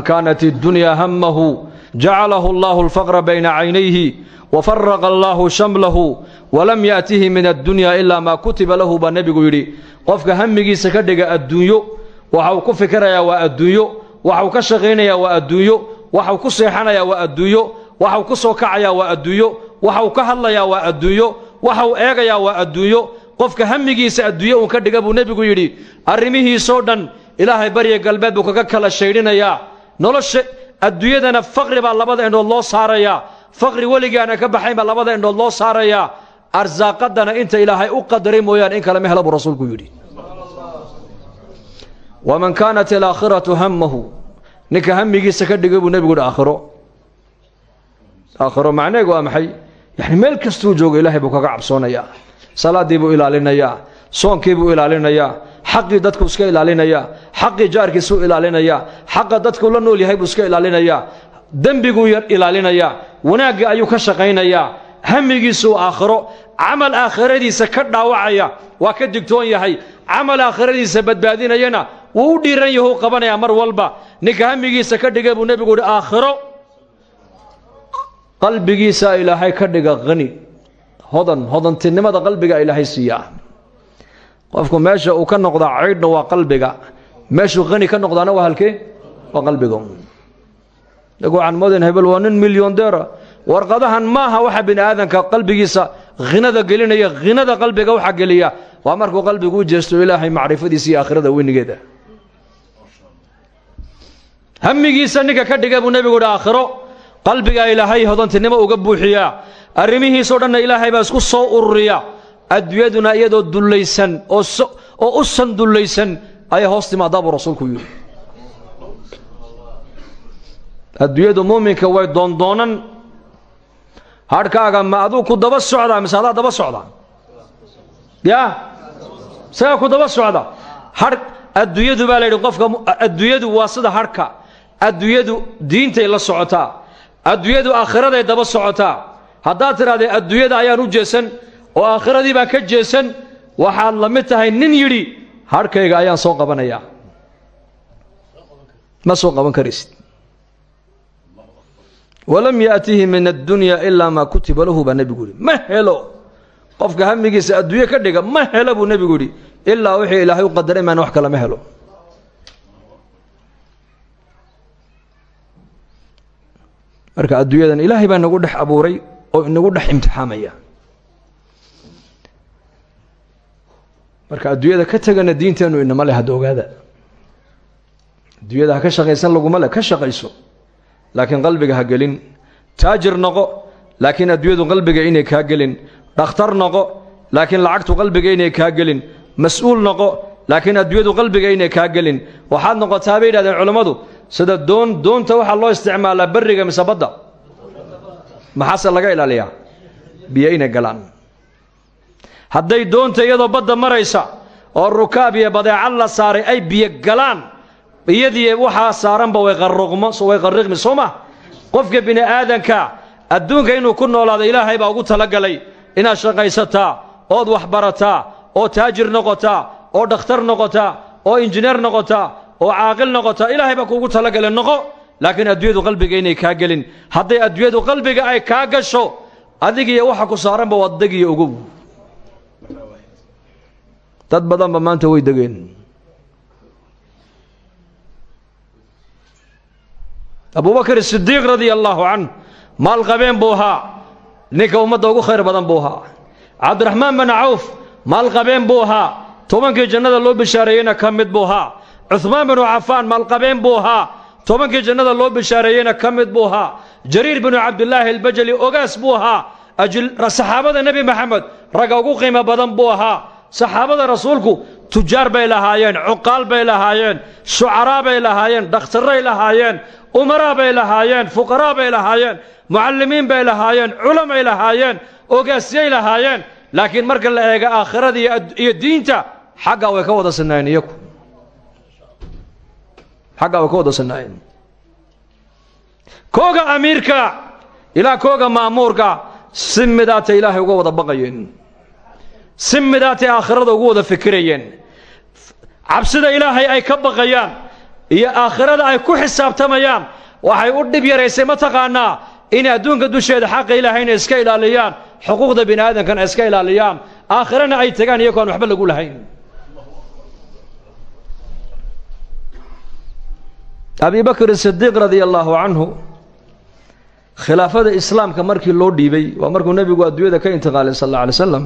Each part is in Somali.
kaanat اdunya hamahu jacalahu allah اlfaqra bayna caynayhi wafaraqa allahu shamlahu walam yaatihi min addunya ilaa maa kutiba lahu baa nebigu yidhi qofka hamigiisa ka dhiga adduunyo waxauu ku fikirayaa waa adduunyo waxauu ka shaqaynayaa waa adduunyo waxauu ku seexanayaa waa adduunyo waxauu ku soo kacayaa waa adduunyo waxauu ka hadlayaa waa adduunyo waxauu eegayaa waa adduunyo qofka hamigiisa adduunyo uun ka dhiga buu nebigu yidhi arrimihiisoo dhan ilaahay barya galbeed buu kaga kala shaydhinayaa nolosha adduunyadana faqri baa labada indhood loo saarayaa. Faqri weligaana ka baxayn baa labada indhood loo saarayaa. Arsaaqadana inta ilaahay u qadaray mooyaane in kale ma hela buu rasuulku yidhi. Waman kaanat alaakhiratu hammahu ninka hamigiisa ka dhigay buu nebigu yidhi aakhiro. Aakhiro macneegu waa maxay? Yani meel kastuu joogo ilaahay buu kaga cabsoonayaa. Salaaddii buu ilaalinayaa. Soonkii buu ilaalinayaa xaqii dadku iska ilaalinayaa xaqii jaarkiisuu ilaalinayaa xaqa dadku la nool yahay buu iska ilaalinayaa dembiguu ilaalinayaa wanaaggii ayuu ka shaqaynayaa hamigiisuu aakhiro camal aakhiradiisa ka dhaawacaya waa ka digtoon yahay camal aakhiradiisa badbaadinayana wuu u dhiiran yahuu qabanayaa mar walba ninka hamigiisa ka dhigay buu nebigu uhi aakhiro. Qalbigiisaa ilaahay ka dhiga hani hodan hodantinimada qalbiga ilaahay siiyaa qofku meesha uu ka noqdaa caydhna waa qalbiga. Meeshuu qani ka noqdaana waa halkee? Waa qalbiga. Iyagu waxaan moodayn hebel waa nin milyondeera warqadahan maaha waxa bini aadanka qalbigiisa hinada gelinaya hinada qalbiga waxa geliya. Waa markuu qalbigu u jeesto ilaahay macrifadiisa iyo aakhirada weynigeeda hamigiisa ninka ka dhiga buu nebigu uhi aakhiro qalbigaa ilaahay hodantinimo uga buuxiyaa. Arrimihiisao dhanna ilaahay baa isku soo ururiya adduunyaduna iyadoo dullaysan oo u san dullaysan ayay hoos timaadaa buu rasuulku yidhi. Adduunyadu muuminka way doondoonan. Hadhkaaga ma aduu ku daba socdaa mise daba socda ya? Isagaa ku daba socda hadh adduunyadu baa la qofka adduunyadu waa sida hadhka adduunyadu diintay la socotaa. Adduunyadu aakhiraday daba socotaa. Haddaad tidhahdee adduunyada ayaan u jeesan oo aakhiradii baa ka jeesan waxaad la mid tahay nin yidhi hadhkayga ayaan soo qabanayaa. Ma soo qaban karaysid? Walam yaatihi min addunya ilaa maa kutiba lahu baa nebigu yidhi. Ma helo! Qofka hamigiisa adduunye ka dhiga ma helo buu nebigu yidhi. Ilaa wixii ilaahay u qadaray wax kale ma helo. Marka adduunyadan ilaahay baa nagu dhex abuuray oo inagu dhex imtixaamaya marka adduunyada ka tegana diinteennu inama leh hadda ogaada. Adduunyada ha ka shaqaysan laguma leh ka shaqayso. Laakiin qalbiga ha gelin. Taajir noqo laakiin adduunyadu qalbiga inay kaa gelin. Dhakhtar noqo laakiin lacagtu qalbiga inay kaa gelin. Mas'uul noqo laakiin adduunyadu qalbiga inay kaa gelin. Waxaad noqotaa bay yidhahdeen culammadu sida doon doonta waxaa loo isticmaalaa berriga mise badda. Maxaase laga ilaaliyaa? Biyo inay galaan hadday doonta iyadoo badda maraysa oo rukaab iyo badeecad la saaray ay biyo galaan. Iyadii waxaa saaranba way qarriqmi soo ma? Qofka bini aadanka adduunka inuu ku noolaado ilaahay baa ugu talagalay inaad shaqaysataa ood waxbarataa oo taajir noqotaa oo dhakhtar noqotaa oo injineer noqotaa oo caaqil noqotaa. Ilaahay baa kuugu talagalay noqo. Laakiin adduunyadu qalbiga inay kaa gelin. Hadday adduunyadu qalbiga ay kaa gasho adigiiyo waxa ku saaranba waad degiyo ogow dad badanba maanta way degeen? Abubakr sidiiq radia allaahu canh maalqabeen buu ahaa ninka ummadda ugu khayr badan buu ahaa. Cabdiraxmaan bin cawf maalqabeen buu ahaa tobankii jannada loo bishaareeyeyna ka mid buu ahaa. Cuhmaan binu cafaan maalqabeen buu ahaa tobankii jannada loo bishaareeyeyna ka mid buu ahaa. Jariir binu cabdilaahi albajali ogaas buu ahaa saxaabada nebi maxamed ragga ugu qiimo badan buu ahaa saxaabada rasuulku tujaar bay lahaayeen cuqaal bay lahaayeen shucaraa bay lahaayeen dhakhtarray lahaayeen umaraa bay lahaayeen fuqaraa bay lahaayeen mucallimiin bay lahaayeen culamay lahaayeen ogaasyay lahaayeen. Laakiin marka la eega aakhirada iyo diinta xaggaa way ka wada sinaayeen iyagu. Xaggaa way ka wada sinaayeen kooga amiirka ilaa kooga ma'muurka si midaatay ilaahay uga wada baqayeen si midaatay aakhirada ugu wada fikirayeen. Cabsida ilaahay ay ka baqayaan iyo aakhirada ay ku xisaabtamayaan waxay u dhib yaraysay mataqaanaa inay adduunka dusheeda xaqa ilaahayna iska ilaaliyaan xuquuqda bini aadamkana iska ilaaliyaan aakhirana ay tagaan iyagoo aan waxba lagu lahayn. Abi bakr sidiiq radia allaahu canhu khilaafada islaamka markii loo dhiibay waa markuu nebigu adduunyada ka intiqaalay sal alla alay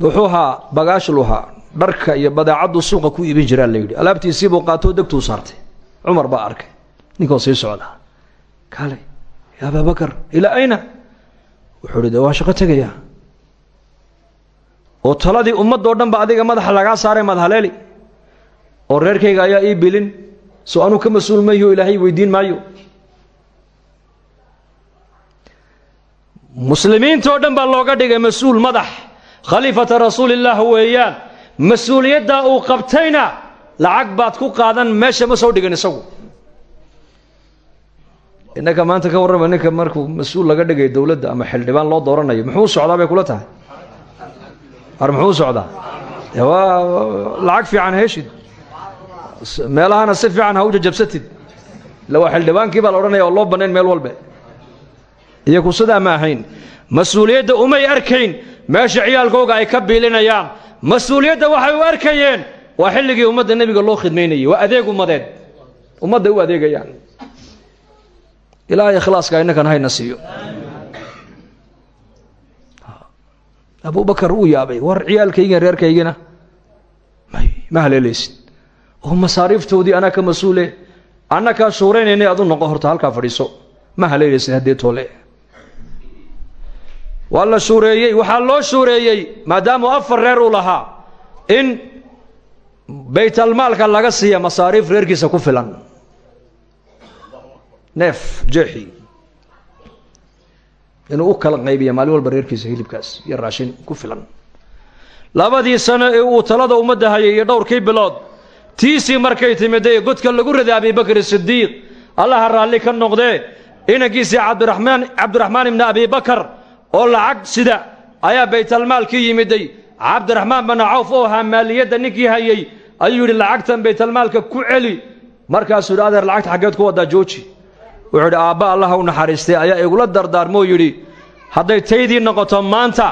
wuxuu ahaa bagaashluhaa dharka iyo badeecaddu suuqa ku iibin jiraa la yidhi. Alaabtiisiibuu qaatoo degtuu saartay. Cumar baa arkay. Ninkoo sii socda kaale ya abaa bakar ilaa ayna? Wuxuu hi de shaqo tegayaa. Oo taladii ummadoo dhan ba adiga madaxa lagaa saaray madhaleeli oo reerkayga ayaa ii bilin. Soo anuu ka mas'uul mayo ilaahay weydiin maayo. Muslimiintoo dhan baa looga dhigay mas'uul madax khaliifata rasuulillaah weeyaan. Mas'uuliyaddaa uu qabtayna lacag baad ku qaadan meesha ma soo dhigan isagu. Innaka maanta ka warrama ninka markuu mas'uul laga dhigay dowladda ama xildhibaan loo dooranayo muxuu socdaa bay kula tahay? Ar muxuu socdaa? Waa lacag fiican heshid. Meelahana si fiican u jajabsatid. Illa waa xildhibaankii baa la odhanaya oo loo bannayn meel walbe iyaku sidaa ma ahayn mas'uuliyadda umay arkayn meesha ciyaalkooga ay ka biilinayaan. Mas'uuliyadda waxay u arkayeen waa xilligii ummadda nebiga loo khidmaynayay waa adeeg ummadeed. Ummadday u adeegayaan. Ilaahay ikhlaaska innakan hayna siiyo. Abubakar uu yaabay war ciyaalkaygan reerkaygina may ma haleelaysid. Oo masaariiftoodii anaa ka mas'uule anna kaa shuuraynaynay adu noqo horta halkaa fadhiiso. Ma haleelaysid haddee toole waa la shuureeyey waxaa loo shuureeyey maadaamuu afar reer uu lahaa in baytalmaalka laga siiya masaariif reerkiisa ku filan. Neef jeexi. Inuu u kala qaybiya maalin walba reerkiisa hilibkaas iyo raashin ku filan. Labadii sano ee uu talada ummadda hayay iyo dhowrkii bilood tiisii markay timidee godka lagu riday abibakr sidiiq allaha raalli ka noqdee inankiisii cabdiraxmaan cabdiraxmaan ibni abibakar oo lacag sida ayaa baytalmaalkii yimiday. Cabdiraxmaan bana cawf oo ahaa maaliyadda ninkii hayay ayuu yidhi lacagtan baytalmaalka ku celi. Markaasuu yidhi adeer lacagta xaggeed ku waddaa jooji. Wuxuu yidhi aabba allaha u naxariistay ayaa igula dardaarmoo yidhi. Hadday taydii noqoto maanta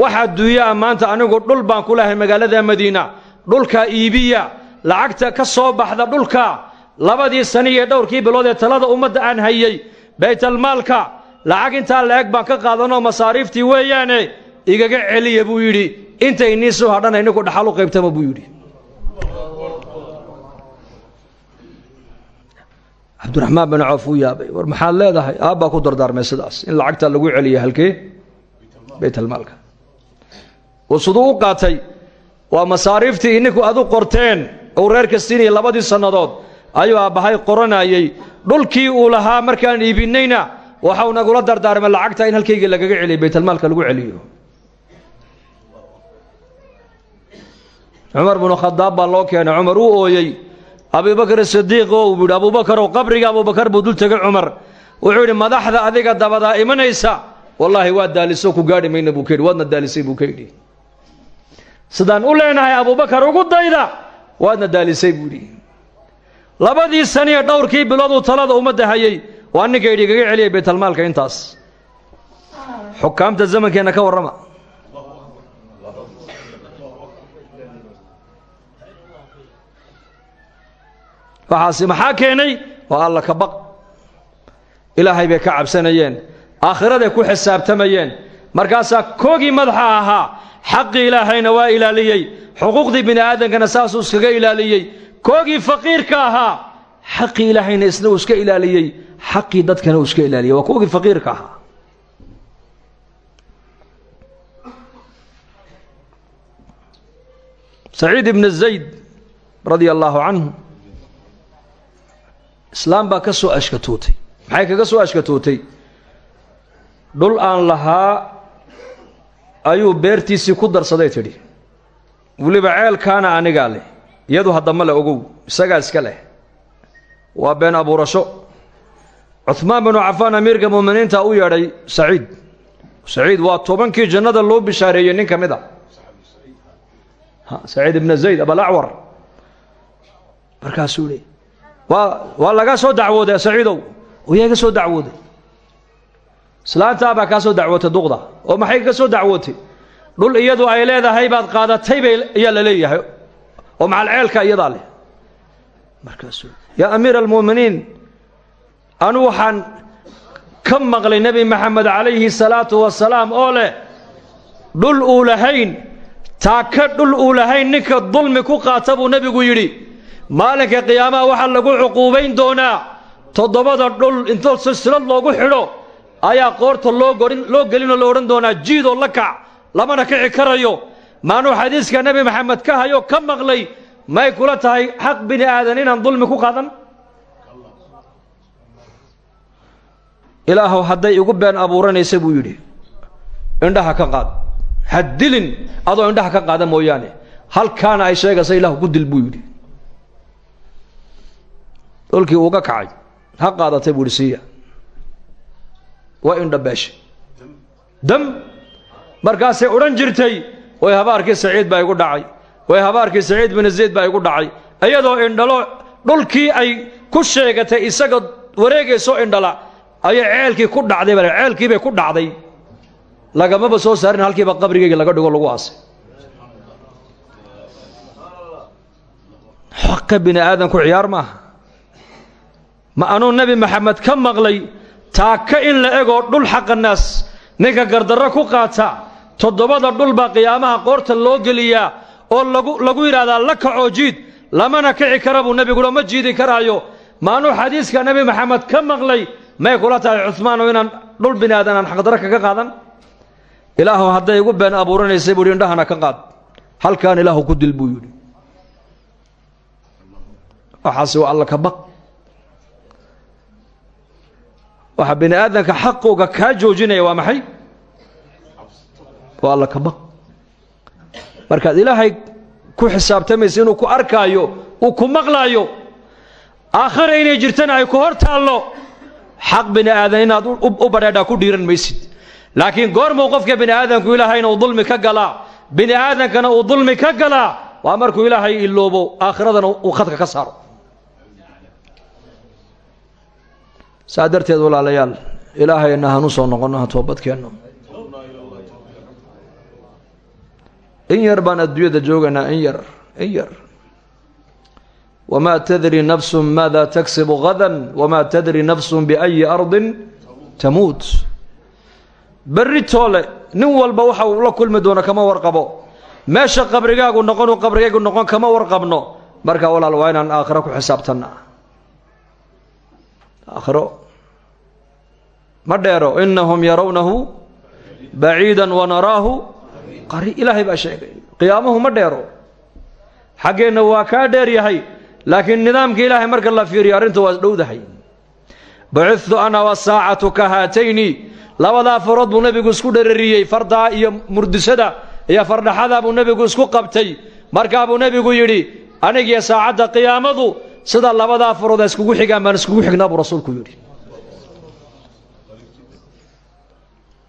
wax adduunyaa maanta anigu dhul baan ku lahay magaalada madiina. Dhulkaa iibiya lacagta ka soo baxda dhulka. Labadii sani iyo dhowrkii bilood ee talada ummadda aan hayey baytalmaalka lacag intaa la-eg baan ka qaadanoo masaariiftii weeyaane igaga celiya buu yidhi intay nii soo hadhana ininku dhaxal u qaybtama buu yidhi. Cabdiraxmaan bin coof uu yaabay war maxaad leedahay? Aabbaa ku dardaarmay sidaas. In lacagta lagu celiya halkee? Baytalmaalka. Uu siduu u qaatay waa masaariiftii ininku adu qorteen uu reerka siinayay labadii sannadood ayuu aabbahay qoranayey. Dhulkii uu lahaa markaan iibinayna waxau nagula dardaarmay lacagta in halkayga lagaga celiyo baytalmaalka lagu celiyo. Cumar binu khadaab baa loo keenay. Cumar uu ooyey abubakr sidiiq oo uu yidhi abubakarow qabriga abubakar buu dul tegay wuxuu yidhi madaxda adiga dabadaa imanaysa. Wallaahi waa daaliso ku gaadhi mayna buu ka daalisay buu ka sidaan u leenahay abubakar ugu dayda waadna daalisay buu yidhi. Labadii saniyo dhowrkii bilood uu talada ummadda hayey waa ninka yidhi igaga celiyay baytalmaalka intaas. Xukaamta zamankeenna ka warrama. Waxaasi maxaa keenay? Waa alla ka baq. Ilaahay bay ka cabsanayeen. Aakhiraday ku xisaabtamayeen. Markaasaa koogii madaxa ahaa xaqii ilaahayna waa ilaaliyey. Xuquuqdii bini aadamkana saasuu iskaga ilaaliyey. Koogii faqiirka ahaa xaqii ilaahayna isna uu iska ilaaliyey xaqii dadkana uu iska ilaaliyey. Waa koogii faqiirka ahaa. Saciid ibn zayd radia allaahu canhu islaam baa ka soo ashkatootay maxay kaga soo ashkatootay dhul aan lahaa ayuu beertiisii ku darsaday tidhi. Weliba ceelkaana anigaa leh iyadu haddama le ogow isagaa iska waa been abuurasho. Cuhmaan binu cafaan amiirka muuminiinta u yeedhay saciid. Saciid waa tobankii jannada loo bishaareeyey nin ka mid a. Saciid ibna zayd abalacwar markaasuu hi waa waa laga soo dacwooday saciidow? Oo yaa iga soo dacwooday. Islaantaa baa kaa soo dacwootay duqda oo maxay ka soo dacwootay? Dhul iyadu ay leedahay baad qaadatay bay ayaa la leeyahay oo macalceelka iyadaa leh. Markaasuu yaa amiira almu'miniin anu waxaan ka maqlay nebi maxamed calayhi salaatu wasalaam oo leh dhul uu lahayn taaka dhul uu lahayn ninka dulmi ku qaata buu nebigu yidhi. Maalinka qiyaamaha waxaa lagu cuquubayn doonaa toddobada dhul intoo silsilad loogu xidho ayaa qoorta loo gorin loo gelinoo la odhan doonaa jiidoo la kac lamana kici karayo. Maanuu xadiiska nebi maxamed ka hayo ka maqlay may kula tahay xaq bini aadan inaan dulmi ku qaadan? Ilaahow hadday igu been abuuranaysa buu yidhi indhaha ka qaad. Ha dilin adoo indhaha ka qaada mooyaane. Halkaana ay sheegaysa ilaahu ku dil buu yidhi. Dhulkii uuga kacay ha qaadatay buu yidhi siiya. Waa indhabeeshe dam. Markaasay odhan jirtay way habaarkii saciid baa igu dhacay way habaarkii saciid bin zayd baa igu dhacay. Iyadoo indhalo dhulkii ay ku sheegatay isaga wareegayso indhala ayay ceelkii ku dhacday bale. Ceelkiibay ku dhacday. Lagamaba soo saarin halkiiba qabrigeyga laga dhigo lagu aasay. Xaqa bini aadanku ciyaar maaha. Ma anuu nebi maxamed ka maqlay taaka in la egoo dhul xaqa naas ninka gardarro ku qaata toddobada dhul baa qiyaamaha qoorta loo geliyaa oo lagu yidhahdaa la kacoo jiid lamana kici kara buu nebigulo ma jiidi karaayo. Maanuu xadiiska nebi maxamed ka maqlay may kula tahay cuhmaano inaan dhul bini aadan aan xaqdarro kaga qaadan? Ilaahu hadday igu been abuuranaysay buu yidhi indhahana ka qaad. Halkaan ilaahu ku dil buu yidhi. Alla ka baq. Waxa bini xaqooga kaa joojinaya waa maxay? Waa alla ka baq markaad ilaahay ku xisaabtamaysa inuu ku arkaayo uu ku maqlaayo aakhira inay jirtana ay ku hor taallo xaq bini aadan inaad u badheedhaa ku dhiiran maysid. Laakiin goormuu qofka bini aadanku ilaahayna uu dulmi ka galaa bini aadankana uu dulmi ka galaa waa markuu ilaahay iloobo aakhiradana uu khadka ka saaro. Saa darteed walaalayaal ilaahayna hanu soo noqonno ha toobadkeenno in yar baan adduunyada joogaynaa in yar in yar. Wamaa tadri nafsun maada tagsibu gadan wamaa tadri nafsun biayi ardin tamuut. Berri toole nin walba waxa uu la kulmi doono kama warqabo. Meesha qabrigaagu noqonuu qabrigaygu noqon kama warqabno. Marka walaal waa inaan aakhiro ku xisaabtanna. Aakhiro. Ma dheero inahum yarawnahu baciidan wanaraahu qari ilaahay baa sheegay. Qiyaamuhu ma dheero. Xaggeenna waa kaa dheer yahay laakiin nidaamka ilaahay marka la fiiriyo arrinta waa dhowdahay. Bacudtu ana wasaacatu ka haatayni labadaa farood buu nebigu isku dherariyey fardaa iyo murdisada iyo fardhaxadaa buu nebigu isku qabtay. Markaa buu nebigu yidhi anigiyo saacadda qiyaamadu sida labadaa farood a iskugu xigaan baan xignaa buu rasuulku yidhi.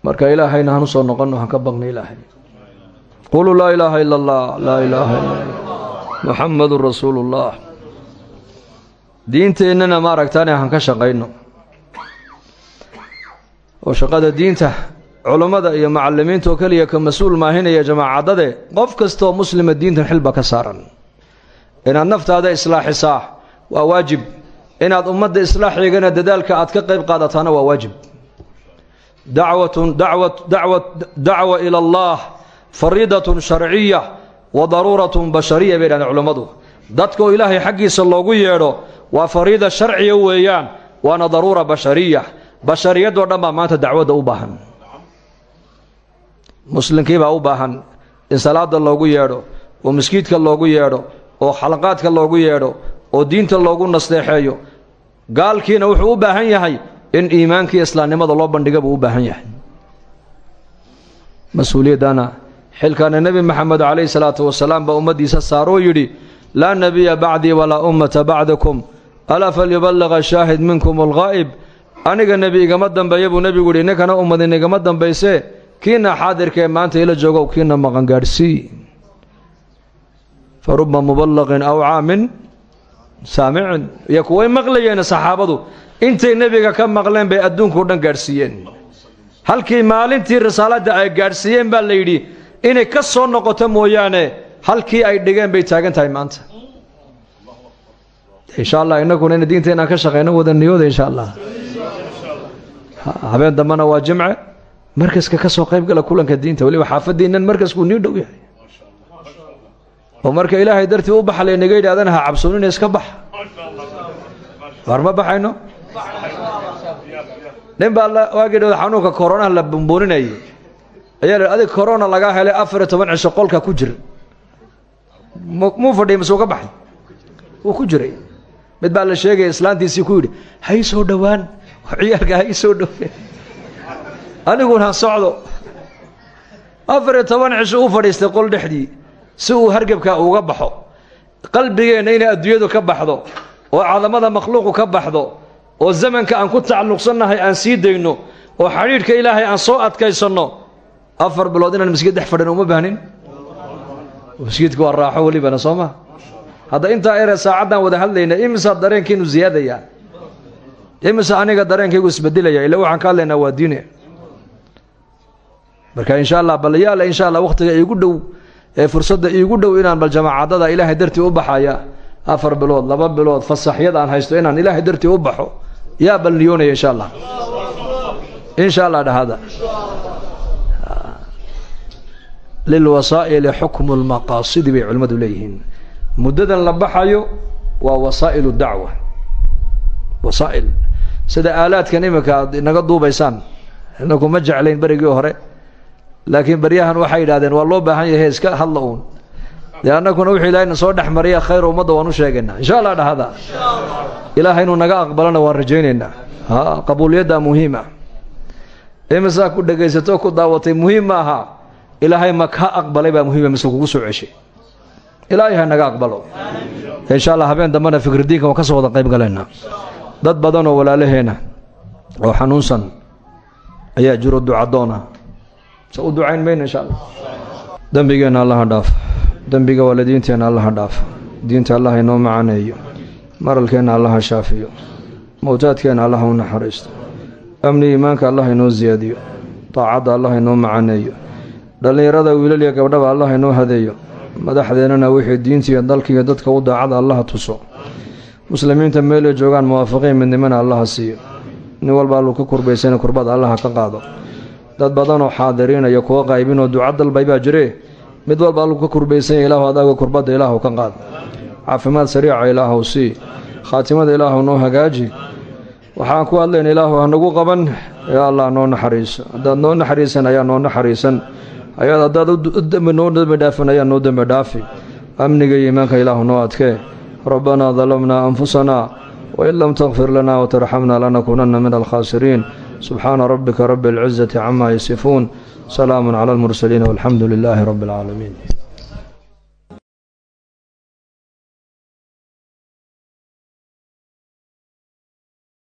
Marka ilaahayna hanu soo noqonno han ka baqna ilaahay quluu laa ilaaha ila allah laa ilaaha ila muxamadun rasuulu ullah diinteennana ma aragtaane han ka shaqayno oo shaqada diinta culummada iyo macallimiinta oo keliya ka mas'uul maahinaya jamaacadade qof kastaoo muslima diintan xilba ka saaran inaad naftaada islaaxisaa waa waajib inaad ummadda islaaxeegana dadaalka aad ka qayb qaadataana waa waajib dacwatun dacwat dacwat dacwa ila allah fariidatun sharciya wa daruuratun bashariya bay dhahdeen culummadu dadka oo ilaahay xaggiisa loogu yeedho waa fariida sharciya weeyaan waana daruura bashariya bashariyadoo dhan baa maanta dacwadda u baahan. Muslimkiibaa u baahan in salaada loogu yeedho oo maskiidka loogu yeedho oo xalaqaadka loogu yeedho oo diinta loogu nasteexeeyo. Gaalkiina wuxuu u baahan yahay in iimaankii islaamnimada loo bandhiga buu u baahan yahay. Mas'uuliyaddana xilkaana nebi maxamed calayhi salaatu wasalaam baa ummaddiisa saaroo yidhi laa nebiya bacdii walaa ummata bacdakum. Alaa falyubaliqa shaahid minkum alghaa'ib. Aniga nebi igama dambeeya buu nebigu yidhi ninkana ummadin igama dambaysee? Kiina xaadirkaee maanta ila joogow kiina maqan gaadhsii fa ruba muballaqin aw caamin saamicun iyo kuway maqlayeen saxaabadu intay nebiga ka maqleen bay adduunkao dhan gaadhsiiyeen. Halkii maalintii risaaladda ay gaadhsiiyeen baa la yidhi inay ka soo noqoto mooyaane halkii ay dhigeen bay taagan tahay maanta. Insha allah innaguna ina diinta inaan ka shaqayno wada niyooda insha allah habeen dambena waa jimce. Markaska ka soo qayb gala kulanka diinta weliba xaafadiinnan markaskuu nii dhow yahay. Oo marka ilaahay dartii u baxlay naga yidhahdana ha cabsoonina iska bax. War ma baxayno? Nin baa waagii xanuunka koronaha la bumbuuninayay ayaa la adig korona lagaa helay afar iyo toban cisho qolka ku jira. Muu fadhiya mise uga baxay. Ku jiray. Mid baa la sheegaya islaantiisii ku yidhi ha ii soo dhowaan? Ciyaalka ha ii soo dhowaan aniguna socdo. Afar iyo toban cisho u fadhiistay qol dhexdii si uu hargebka uga baxo. Qalbigeenna inay adduunyadu ka baxdo oo cadamada makhluuqu ka baxdo oo zamanka aan ku tacalluqsannahay aan sii dayno oo xadhiidhka ilaahay aan soo adkaysanno afar bilood inaan masjid dhex fadhin uma baahnin masjidka waa raaxo welibana soo ma? Hadda intaa ere saacaddaan wada hadlayna imisaa dareenkiinu ziyaadayaa? Imisa aniga dareenkaygu isbedelaya ila waxaan ka hadlaynaa waa diine. Marka insha allah bal insha allah wakhtiga iigu dhow ee fursadda iigu dhow inaan bal jamaacadada ilaahay dartii u baxaya afar bilood laba bilood fasaxyad aan haysto inaan ilaahay dartii u baxo yaa bal niyoonaya insha allah. Insha allah dhahada lilwasaa'ili xukmu lmaqaasidi bay culimmadu leeyihiin. Muddadan la baxayo waa wasaa'ilu dacwa. Wasaa'il. Sida aalaadkan iminka aad inaga duubaysaan inaku ma jeclayn berigii hore. Laakiin baryahan waxay yidhahdeen waa loo baahan yahay iska hadla uun. Dee annaguna wuxuu ilaahayna soo dhex khayr ummadda waan u sheegaynaa. Insha allah dhahada ilaahay inuu naga aqbalana waan rajaynaynaa. Ha qabuuliyadda muhiima. Imisaa ku dhegaysato ku daawatay muhiim ma aha ilaahay ma ka aqbalay baa muhiima mise kugu soo ceshay. Ilaahay ha naga aqbalo. Insha allah habeen dambena fikridiinka waan ka soo wada qayb galaynaa. Dad badan oo walaalaheena oo xanuunsan ayaa jiro ducadoona se u ducayn mayna insha allah dembigeenna allaha dhaaf. Dembiga waalidiinteenna allaha dhaaf. Diinta allah inoo macaneeyo. Maralkeenna allaha shaafiyo. Mowtaadkeenna allaha u naxariisto. Amni iimaanka allah inoo siyaadiyo daacadda allah inoo macaneeyo dhallinyarada wiilal iyo gabdhaba allah inoo hadeeyo. Madaxdeennana wixii diintiiyo dalkiiyo dadka u daacada allaha tuso. Muslimiinta meelay joogaan muwaafiqiin midnimana allaha siiyo. Nin walba alluu ka kurbaysana kurbada allaha ka qaado. Dad badanoo xaadiriinaya kuwa qaybinoo duca dalbay baa jiree mid walba alluu ka kurbaysanya ilaahu adaaga kurbadda ilaahu ka qaad. Caafimaad sariica ilaahu sii. Khaatimada ilaahu noo hagaaji. Waxaan ku hadlayna ilaahu hanagu qaban. Yaa allah noo naxariiso. Haddaad noo naxariisan ayaa noo naxariisan ayaad haddaad noo dembi dhaafin ayaa noo dembi dhaafi. Amniga iyo iimaanka ilaahu noo adkee rabbanaa dalamnaa anfusanaa wain lam takfir lana watarxamna lanakuunanna min alkhaasiriin subxaana rabbika rabi اlcizati cama yasifuun salaamu cala almursaliin walxamdu lilaahi rabbi اlcaalamiin